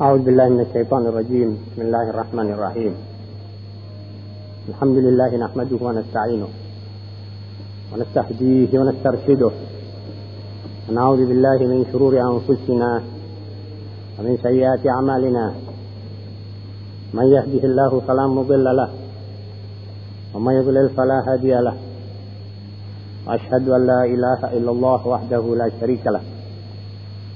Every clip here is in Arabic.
أعوذ بالله من الشيطان الرجيم. بسم الله الرحمن الرحيم. الحمد لله نحمده ونستعينه ونستهديه ونسترشده. ونعوذ بالله من شرور أنفسنا ومن سيئات أعمالنا. من يهده الله فلا مضل له ومن يضلل فلا هادي له. وأشهد أن لا إله إلا الله وحده لا شريك له.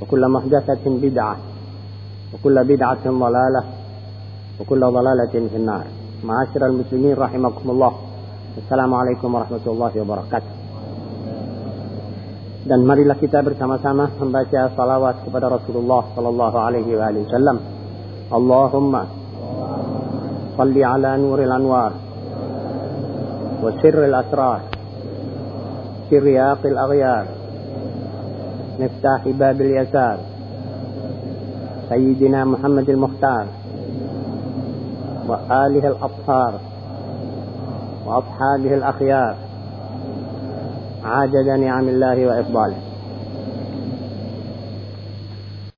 وكل محدثة بدعة وكل بدعة ضلالة وكل ضلالة في النار معاشر المسلمين رحمكم الله السلام عليكم ورحمة الله وبركاته dan marilah kita bersama-sama membaca salawat kepada Rasulullah sallallahu alaihi wasallam. Allahumma salli ala nuril anwar wa sirril asrar sirriyaqil aghyar مفتاح باب اليسار. سيدنا محمد المختار وآله الأطهار وأصحابه الأخيار. عاجد نعم الله وإفضاله.